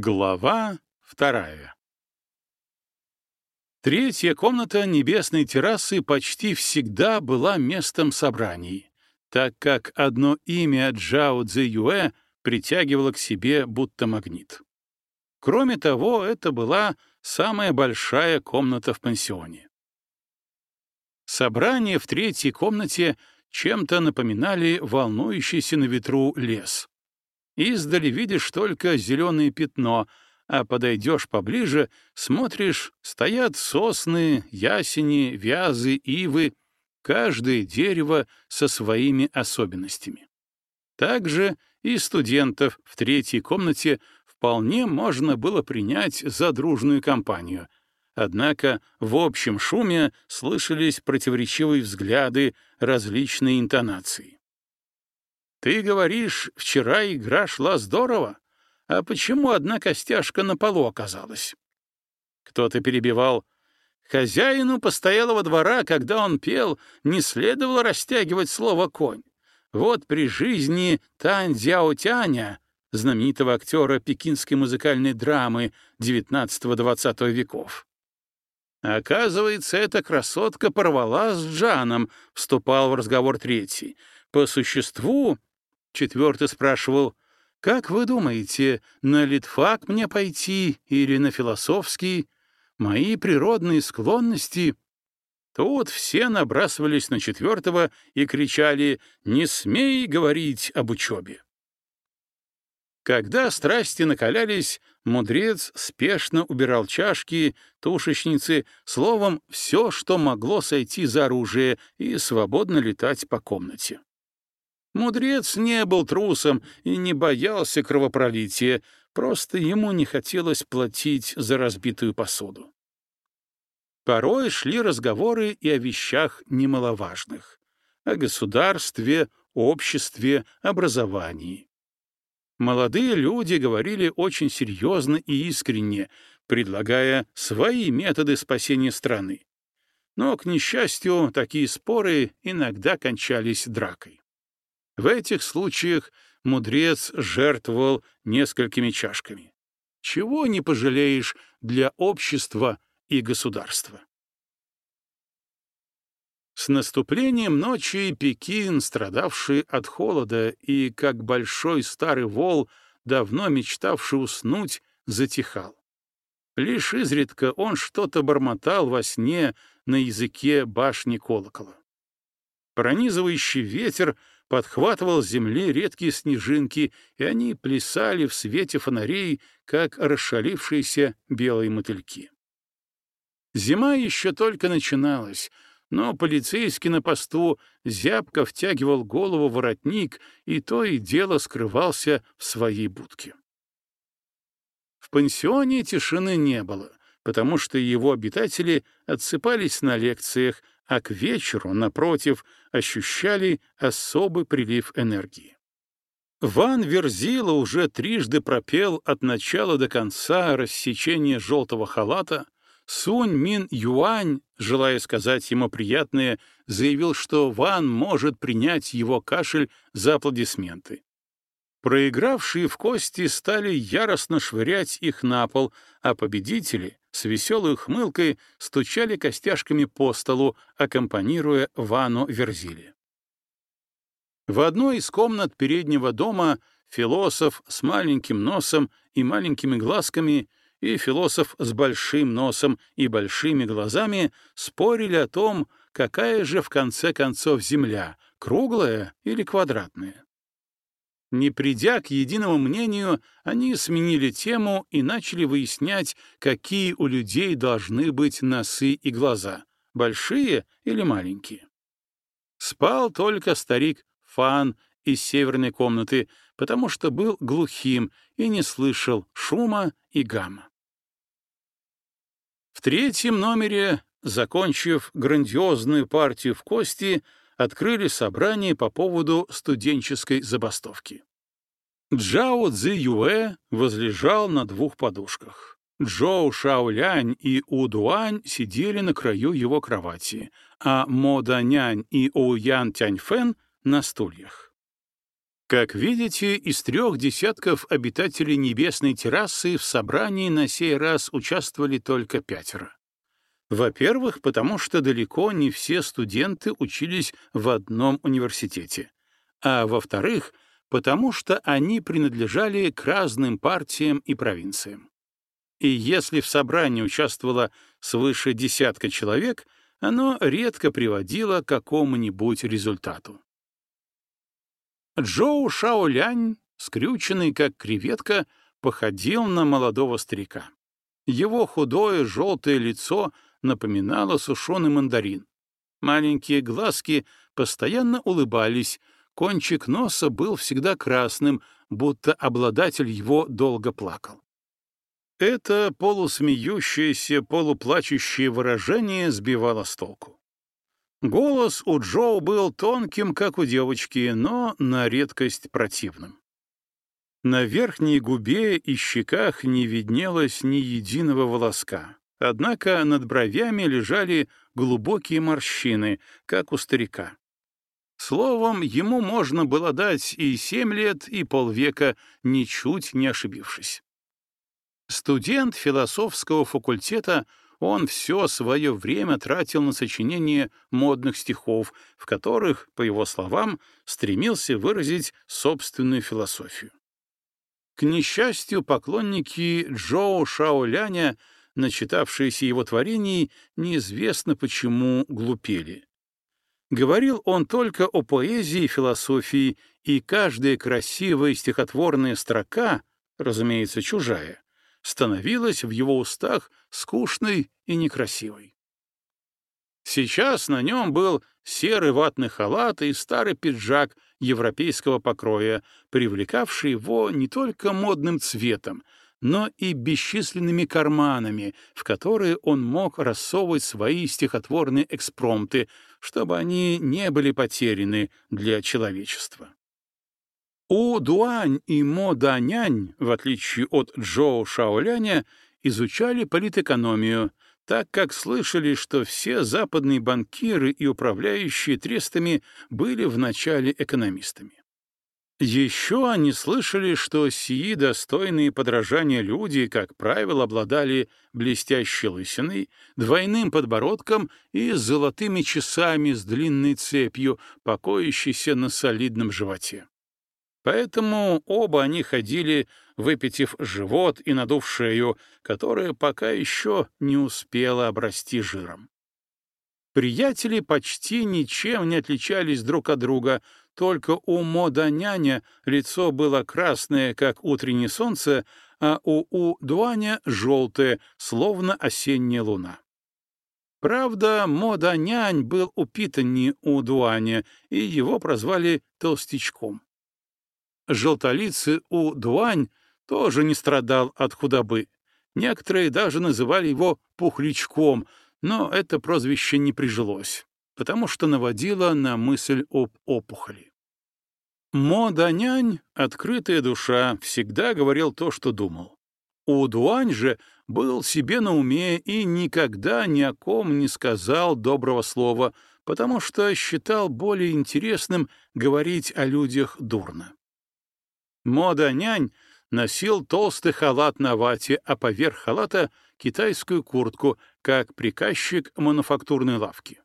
Глава вторая Третья комната небесной террасы почти всегда была местом собраний, так как одно имя Джао Цзэюэ притягивало к себе будто магнит. Кроме того, это была самая большая комната в пансионе. Собрания в третьей комнате чем-то напоминали волнующийся на ветру лес. Издали видишь только зеленое пятно, а подойдешь поближе, смотришь, стоят сосны, ясени, вязы, ивы, каждое дерево со своими особенностями. Также и студентов в третьей комнате вполне можно было принять за дружную компанию. Однако в общем шуме слышались противоречивые взгляды, различные интонации. Ты говоришь, вчера игра шла здорово, а почему одна костяшка на полу оказалась? Кто-то перебивал. Хозяину постоялого двора, когда он пел, не следовало растягивать слово «конь». Вот при жизни Тань Дзяо Тяня, знаменитого актера пекинской музыкальной драмы XIX-XX веков. Оказывается, эта красотка порвала с Джаном, вступал в разговор третий. По существу Четвертый спрашивал, «Как вы думаете, на литфак мне пойти или на философский? Мои природные склонности...» Тут все набрасывались на четвертого и кричали «Не смей говорить об учебе!». Когда страсти накалялись, мудрец спешно убирал чашки, тушечницы, словом, все, что могло сойти за оружие и свободно летать по комнате. Мудрец не был трусом и не боялся кровопролития, просто ему не хотелось платить за разбитую посуду. Порой шли разговоры и о вещах немаловажных — о государстве, обществе, образовании. Молодые люди говорили очень серьезно и искренне, предлагая свои методы спасения страны. Но, к несчастью, такие споры иногда кончались дракой. В этих случаях мудрец жертвовал несколькими чашками. Чего не пожалеешь для общества и государства. С наступлением ночи Пекин, страдавший от холода и, как большой старый вол, давно мечтавший уснуть, затихал. Лишь изредка он что-то бормотал во сне на языке башни колокола. Пронизывающий ветер подхватывал с земли редкие снежинки, и они плясали в свете фонарей, как расшалившиеся белые мотыльки. Зима еще только начиналась, но полицейский на посту зябко втягивал голову в воротник и то и дело скрывался в своей будке. В пансионе тишины не было, потому что его обитатели отсыпались на лекциях, а к вечеру, напротив, ощущали особый прилив энергии. Ван Верзила уже трижды пропел от начала до конца рассечение желтого халата, Сунь Мин Юань, желая сказать ему приятное, заявил, что Ван может принять его кашель за аплодисменты. Проигравшие в кости стали яростно швырять их на пол, а победители с веселой ухмылкой стучали костяшками по столу, аккомпанируя Вану Верзили. В одной из комнат переднего дома философ с маленьким носом и маленькими глазками и философ с большим носом и большими глазами спорили о том, какая же в конце концов Земля, круглая или квадратная. Не придя к единому мнению, они сменили тему и начали выяснять, какие у людей должны быть носы и глаза, большие или маленькие. Спал только старик Фан из северной комнаты, потому что был глухим и не слышал шума и гамма. В третьем номере, закончив грандиозную партию в кости, открыли собрание по поводу студенческой забастовки. Джао Цзи Юэ возлежал на двух подушках. Джоу Шаолянь и У Дуань сидели на краю его кровати, а Мо Данянь и Оу Ян Тяньфэн — на стульях. Как видите, из трех десятков обитателей небесной террасы в собрании на сей раз участвовали только пятеро. Во-первых, потому что далеко не все студенты учились в одном университете, а во-вторых, потому что они принадлежали к разным партиям и провинциям. И если в собрании участвовало свыше десятка человек, оно редко приводило к какому-нибудь результату. Джоу Шаолянь, скрюченный как креветка, походил на молодого старика. Его худое желтое лицо напоминало сушеный мандарин. Маленькие глазки постоянно улыбались, кончик носа был всегда красным, будто обладатель его долго плакал. Это полусмеющееся, полуплачущее выражение сбивало с толку. Голос у Джоу был тонким, как у девочки, но на редкость противным. На верхней губе и щеках не виднелось ни единого волоска, однако над бровями лежали глубокие морщины, как у старика. Словом, ему можно было дать и семь лет, и полвека, ничуть не ошибившись. Студент философского факультета — он все свое время тратил на сочинение модных стихов, в которых, по его словам, стремился выразить собственную философию. К несчастью, поклонники Джоу Шаоляня, начитавшиеся его творений, неизвестно почему глупели. Говорил он только о поэзии и философии, и каждая красивая стихотворная строка, разумеется, чужая, становилась в его устах скучной и некрасивой. Сейчас на нем был серый ватный халат и старый пиджак европейского покроя, привлекавший его не только модным цветом, но и бесчисленными карманами, в которые он мог рассовывать свои стихотворные экспромты, чтобы они не были потеряны для человечества. У Дуань и Мо Данянь, в отличие от Джоу Шаоляня, изучали политэкономию, так как слышали, что все западные банкиры и управляющие трестами были вначале экономистами. Еще они слышали, что сии достойные подражания люди, как правило, обладали блестящей лысиной, двойным подбородком и золотыми часами с длинной цепью, покоящейся на солидном животе. Поэтому оба они ходили, выпитив живот и надув шею, которая пока еще не успела обрасти жиром. Приятели почти ничем не отличались друг от друга, только у Моданяня лицо было красное, как утреннее солнце, а у У-Дуаня — желтое, словно осенняя луна. Правда, Моданянь был упитаннее У-Дуаня, и его прозвали «толстячком». Желтолицый У Дуань тоже не страдал от худобы. Некоторые даже называли его «пухлячком», но это прозвище не прижилось, потому что наводило на мысль об опухоли. Мо Данянь, открытая душа, всегда говорил то, что думал. У Дуань же был себе на уме и никогда ни о ком не сказал доброго слова, потому что считал более интересным говорить о людях дурно. Мода-нянь носил толстый халат на вате, а поверх халата — китайскую куртку, как приказчик мануфактурной лавки.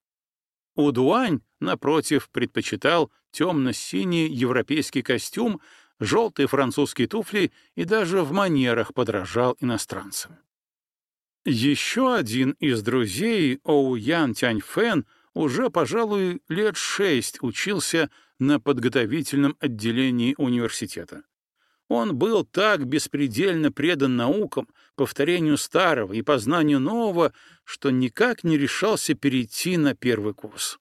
Удуань, напротив, предпочитал темно-синий европейский костюм, желтые французские туфли и даже в манерах подражал иностранцам. Еще один из друзей, Оу Ян Тяньфэн, уже, пожалуй, лет шесть учился на подготовительном отделении университета. Он был так беспредельно предан наукам, повторению старого и познанию нового, что никак не решался перейти на первый курс.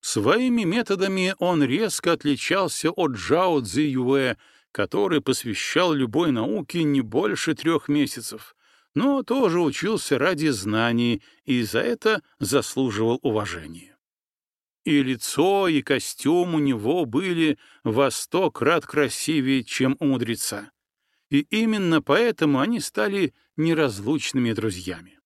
Своими методами он резко отличался от Джао Цзи Юэ, который посвящал любой науке не больше трех месяцев, но тоже учился ради знаний и за это заслуживал уважения. И лицо, и костюм у него были во сто крат красивее, чем у мудреца. И именно поэтому они стали неразлучными друзьями.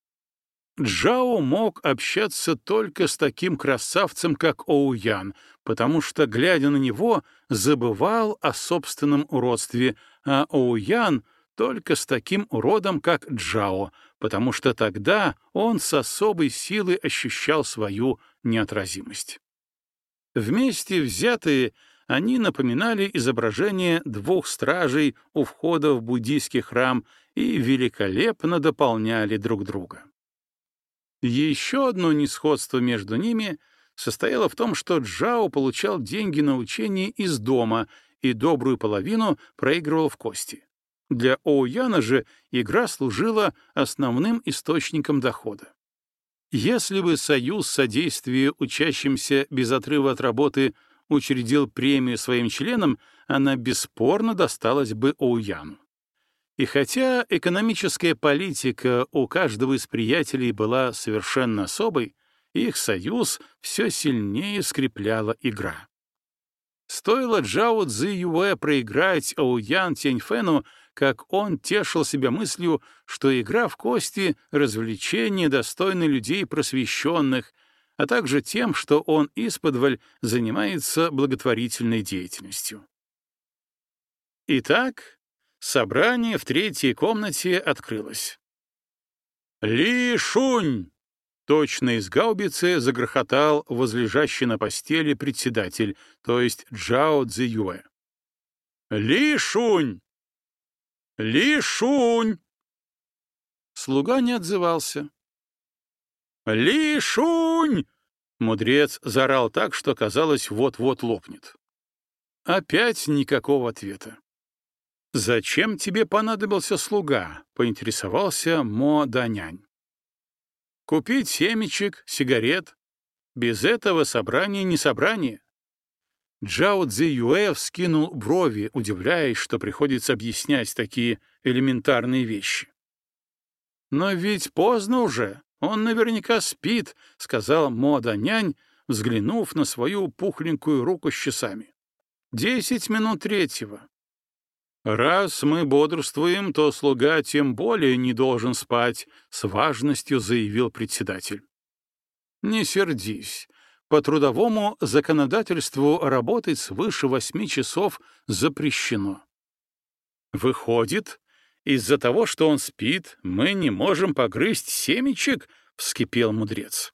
Джао мог общаться только с таким красавцем, как Оуян, потому что, глядя на него, забывал о собственном уродстве, а Оуян — только с таким уродом, как Джао, потому что тогда он с особой силой ощущал свою неотразимость. Вместе взятые они напоминали изображение двух стражей у входа в буддийский храм и великолепно дополняли друг друга. Еще одно несходство между ними состояло в том, что Джао получал деньги на учение из дома и добрую половину проигрывал в кости. Для Оуяна же игра служила основным источником дохода. Если бы Союз содействия учащимся без отрыва от работы учредил премию своим членам, она бесспорно досталась бы Оуяну. И хотя экономическая политика у каждого из приятелей была совершенно особой, их союз все сильнее скрепляла игра. Стоило Джао Цзи Юэ проиграть Оуян Тяньфэну, как он тешил себя мыслью, что игра в кости — развлечение, достойное людей просвещенных, а также тем, что он исподволь занимается благотворительной деятельностью. Итак, Собрание в третьей комнате открылось. «Ли Шунь!» Точно из гаубицы загрохотал возлежащий на постели председатель, то есть Джао Цзиюэ. «Ли Шунь! Ли Шунь!» Слуга не отзывался. «Ли Шунь!» Мудрец заорал так, что казалось, вот-вот лопнет. Опять никакого ответа. «Зачем тебе понадобился слуга?» — поинтересовался Мо Данянь. «Купить семечек, сигарет. Без этого собрание не собрание». Джао Цзи Юэ вскинул брови, удивляясь, что приходится объяснять такие элементарные вещи. «Но ведь поздно уже, он наверняка спит», — сказал Мо Данянь, взглянув на свою пухленькую руку с часами. «Десять минут третьего. «Раз мы бодрствуем, то слуга тем более не должен спать», — с важностью заявил председатель. «Не сердись. По трудовому законодательству работать свыше восьми часов запрещено». «Выходит, из-за того, что он спит, мы не можем погрызть семечек?» — вскипел мудрец.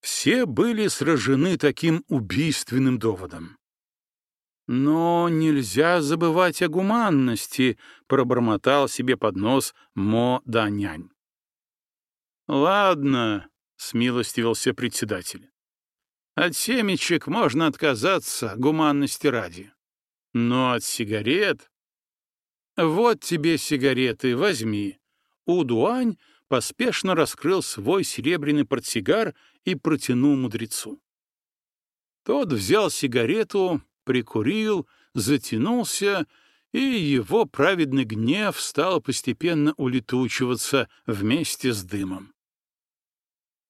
Все были сражены таким убийственным доводом. «Но нельзя забывать о гуманности», — пробормотал себе под нос Мо Данянь. «Ладно», — смилостивился председатель. «От семечек можно отказаться гуманности ради. Но от сигарет...» «Вот тебе сигареты, возьми». Удуань поспешно раскрыл свой серебряный портсигар и протянул мудрецу. Тот взял сигарету, прикурил, затянулся, и его праведный гнев стал постепенно улетучиваться вместе с дымом.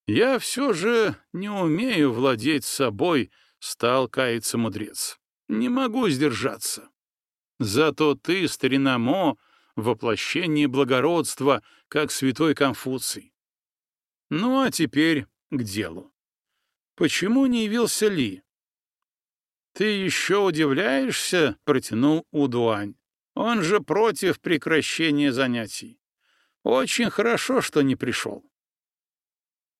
«Я все же не умею владеть собой», — стал каяться мудрец. «Не могу сдержаться. Зато ты, старина Мо, воплощение благородства, как святой Конфуций. Ну а теперь к делу. Почему не явился Ли? «Ты еще удивляешься?» — протянул Удуань. «Он же против прекращения занятий. Очень хорошо, что не пришел».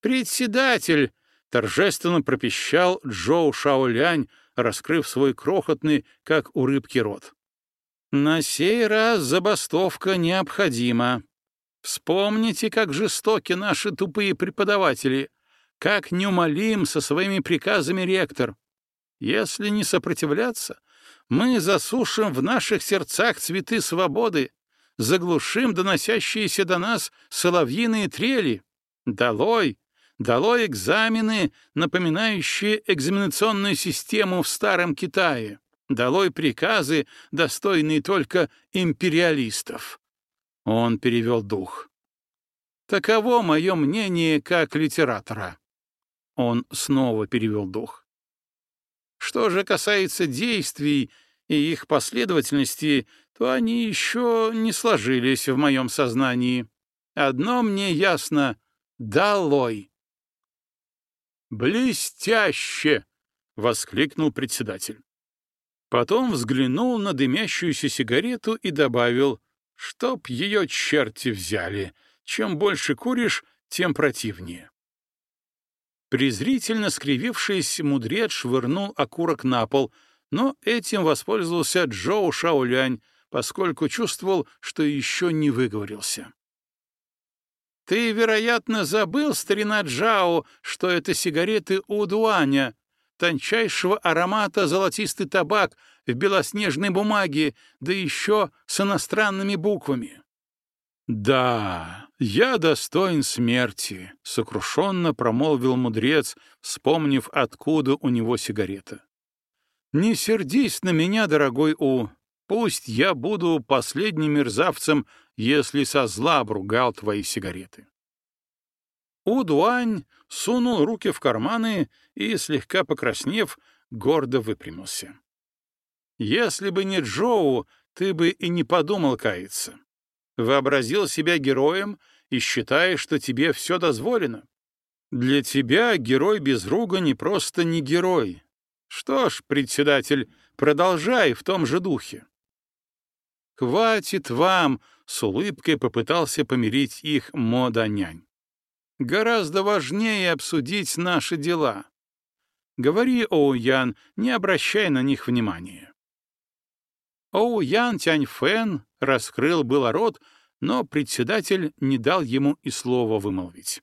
«Председатель!» — торжественно пропищал Джоу Шаолянь, раскрыв свой крохотный, как у рыбки, рот. «На сей раз забастовка необходима. Вспомните, как жестоки наши тупые преподаватели, как неумолим со своими приказами ректор. Если не сопротивляться, мы засушим в наших сердцах цветы свободы, заглушим доносящиеся до нас соловьиные трели. Долой! Долой экзамены, напоминающие экзаменационную систему в Старом Китае. Долой приказы, достойные только империалистов. Он перевел дух. Таково мое мнение как литератора. Он снова перевел дух. Что же касается действий и их последовательности, то они еще не сложились в моем сознании. Одно мне ясно Долой! «Блестяще!» — воскликнул председатель. Потом взглянул на дымящуюся сигарету и добавил, чтоб ее черти взяли. Чем больше куришь, тем противнее. Презрительно скривившись, мудрец швырнул окурок на пол, но этим воспользовался Джоу Шаолянь, поскольку чувствовал, что еще не выговорился. «Ты, вероятно, забыл, старина Джао, что это сигареты у Дуаня, тончайшего аромата золотистый табак в белоснежной бумаге, да еще с иностранными буквами». «Да, я достоин смерти», — сокрушенно промолвил мудрец, вспомнив, откуда у него сигарета. «Не сердись на меня, дорогой У. Пусть я буду последним мерзавцем, если со зла обругал твои сигареты». У-Дуань сунул руки в карманы и, слегка покраснев, гордо выпрямился. «Если бы не Джоу, ты бы и не подумал каяться вообразил себя героем и считаешь, что тебе все дозволено. Для тебя герой без ругани просто не герой. Что ж, председатель, продолжай в том же духе. «Хватит вам!» — с улыбкой попытался помирить их Мо Данянь. «Гораздо важнее обсудить наши дела. Говори, Оуян, не обращай на них внимания». Оуян Тяньфэн раскрыл было рот, но председатель не дал ему и слова вымолвить.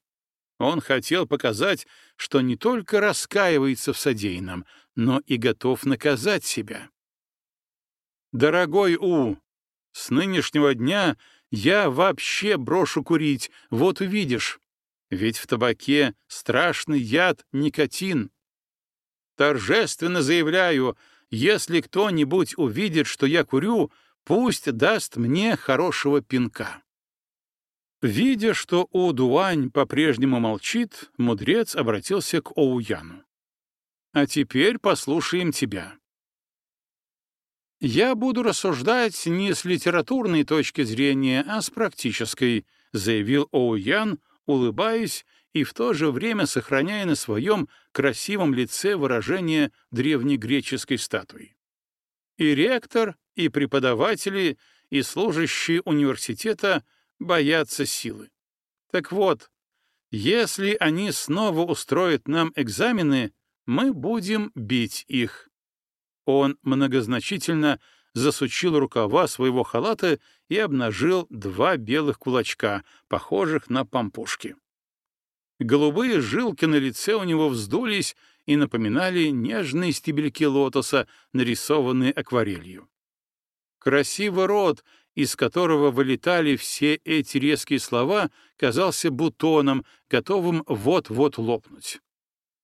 Он хотел показать, что не только раскаивается в содеянном, но и готов наказать себя. «Дорогой У, с нынешнего дня я вообще брошу курить, вот увидишь. Ведь в табаке страшный яд никотин. Торжественно заявляю, если кто-нибудь увидит, что я курю, пусть даст мне хорошего пинка. Видя, что Оудуань по-прежнему молчит, мудрец обратился к Оуяну. «А теперь послушаем тебя». «Я буду рассуждать не с литературной точки зрения, а с практической», — заявил Оуян, улыбаясь и в то же время сохраняя на своем красивом лице выражение древнегреческой статуи. И ректор, и преподаватели, и служащие университета боятся силы. Так вот, если они снова устроят нам экзамены, мы будем бить их. Он многозначительно засучил рукава своего халата и обнажил два белых кулачка, похожих на помпушки. Голубые жилки на лице у него вздулись и напоминали нежные стебельки лотоса, нарисованные акварелью. Красивый рот, из которого вылетали все эти резкие слова, казался бутоном, готовым вот-вот лопнуть.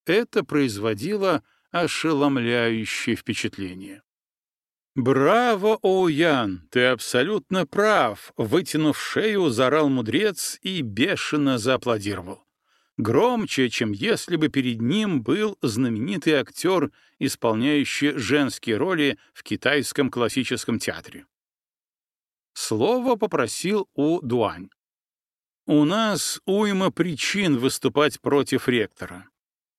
Это производило ошеломляющее впечатление. «Браво, Оуян, ты абсолютно прав!» — вытянув шею, заорал мудрец и бешено зааплодировал громче, чем если бы перед ним был знаменитый актер, исполняющий женские роли в китайском классическом театре. Слово попросил У Дуань. «У нас уйма причин выступать против ректора.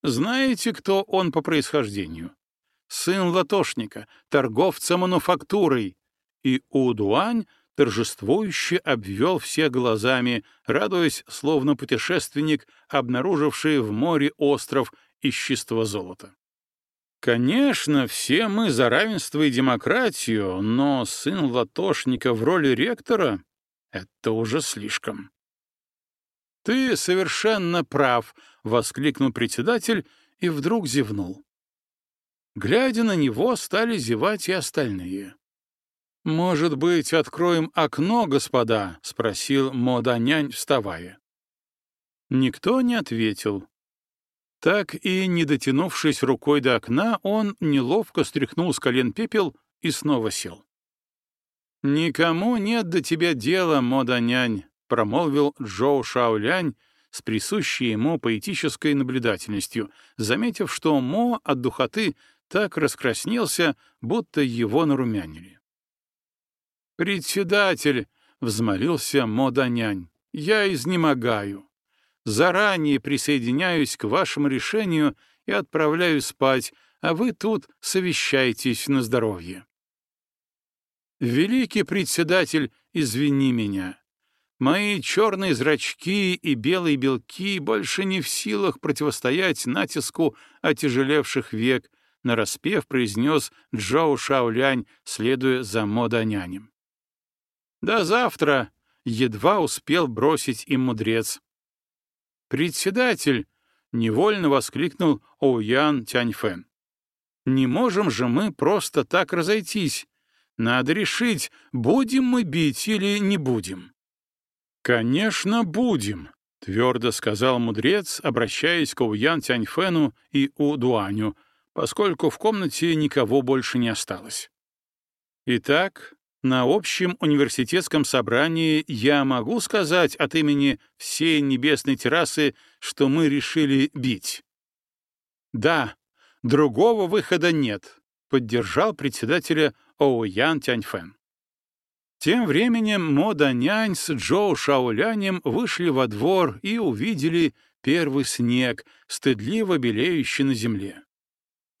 Знаете, кто он по происхождению? Сын латошника, торговца мануфактурой. И У Дуань торжествующе обвел всех глазами, радуясь, словно путешественник, обнаруживший в море остров из чистого золота. Конечно, все мы за равенство и демократию, но сын латошника в роли ректора — это уже слишком. «Ты совершенно прав», — воскликнул председатель и вдруг зевнул. Глядя на него, стали зевать и остальные. «Может быть, откроем окно, господа?» — спросил Моданянь, вставая. Никто не ответил. Так и, не дотянувшись рукой до окна, он неловко стряхнул с колен пепел и снова сел. «Никому нет до тебя дела, Моданянь», — промолвил Джоу Шаолянь с присущей ему поэтической наблюдательностью, заметив, что Мо от духоты так раскраснелся, будто его нарумянили. «Председатель!» — взмолился Моданянь. «Я изнемогаю. заранее присоединяюсь к вашему решению и отправляю спать, а вы тут совещайтесь на здоровье. Великий председатель, извини меня. Мои черные зрачки и белые белки больше не в силах противостоять натиску отяжелевших век, нараспев произнес Джоу Шаолянь, следуя за модонянем. «До завтра!» — едва успел бросить им мудрец. «Председатель!» — невольно воскликнул Оуян Тяньфэн. «Не можем же мы просто так разойтись. Надо решить, будем мы бить или не будем». «Конечно, будем», — твердо сказал мудрец, обращаясь к Оуян Тяньфэну и У Дуаню, поскольку в комнате никого больше не осталось. Итак, на общем университетском собрании я могу сказать от имени всей небесной террасы, что мы решили бить. Да, другого выхода нет, поддержал председателя Оуян Тяньфэн. Тем временем Мо Данянь с Чжоу Шаолянем вышли во двор и увидели первый снег, стыдливо белеющий на земле.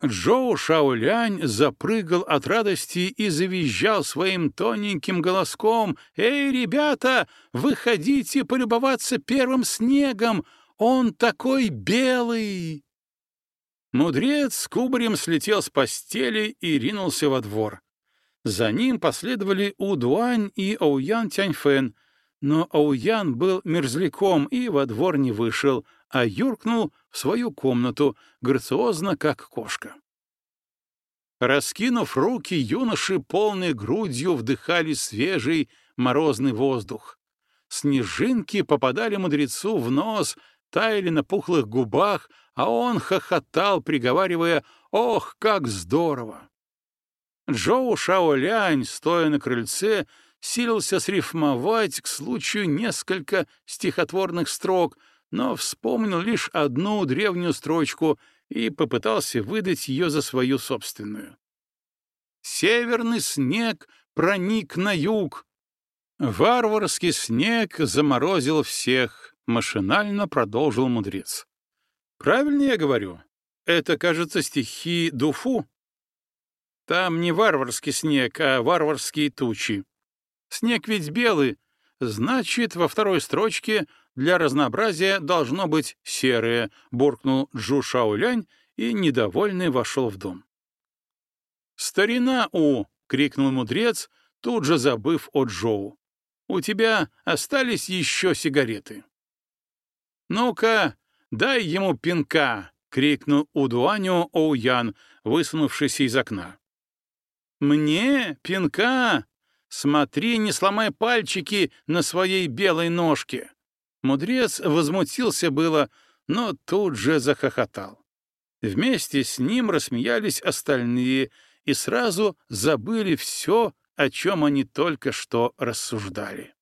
Чжоу Шаолянь запрыгал от радости и завизжал своим тоненьким голоском. «Эй, ребята, выходите полюбоваться первым снегом! Он такой белый!» Мудрец кубарем слетел с постели и ринулся во двор. За ним последовали У Дуань и Оуян Тяньфэн, но Оуян был мерзляком и во двор не вышел, а юркнул в свою комнату, грациозно, как кошка. Раскинув руки, юноши полной грудью вдыхали свежий морозный воздух. Снежинки попадали мудрецу в нос, таяли на пухлых губах, а он хохотал, приговаривая «Ох, как здорово!». Джоу Шаолянь, стоя на крыльце, силился срифмовать к случаю несколько стихотворных строк, но вспомнил лишь одну древнюю строчку и попытался выдать ее за свою собственную. «Северный снег проник на юг». Варварский снег заморозил всех, машинально продолжил мудрец. «Правильно я говорю? Это, кажется, стихи Дуфу?» Там не варварский снег, а варварские тучи. Снег ведь белый, значит, во второй строчке для разнообразия должно быть серое, буркнул Джу Шаолянь и, недовольный, вошел в дом. «Старина У!» — крикнул мудрец, тут же забыв о Джоу. «У тебя остались еще сигареты». «Ну-ка, дай ему пинка!» — крикнул Удуаню Оуян, высунувшись из окна. «Мне? Пинка? Смотри, не сломай пальчики на своей белой ножке!» Мудрец возмутился было, но тут же захохотал. Вместе с ним рассмеялись остальные и сразу забыли все, о чем они только что рассуждали.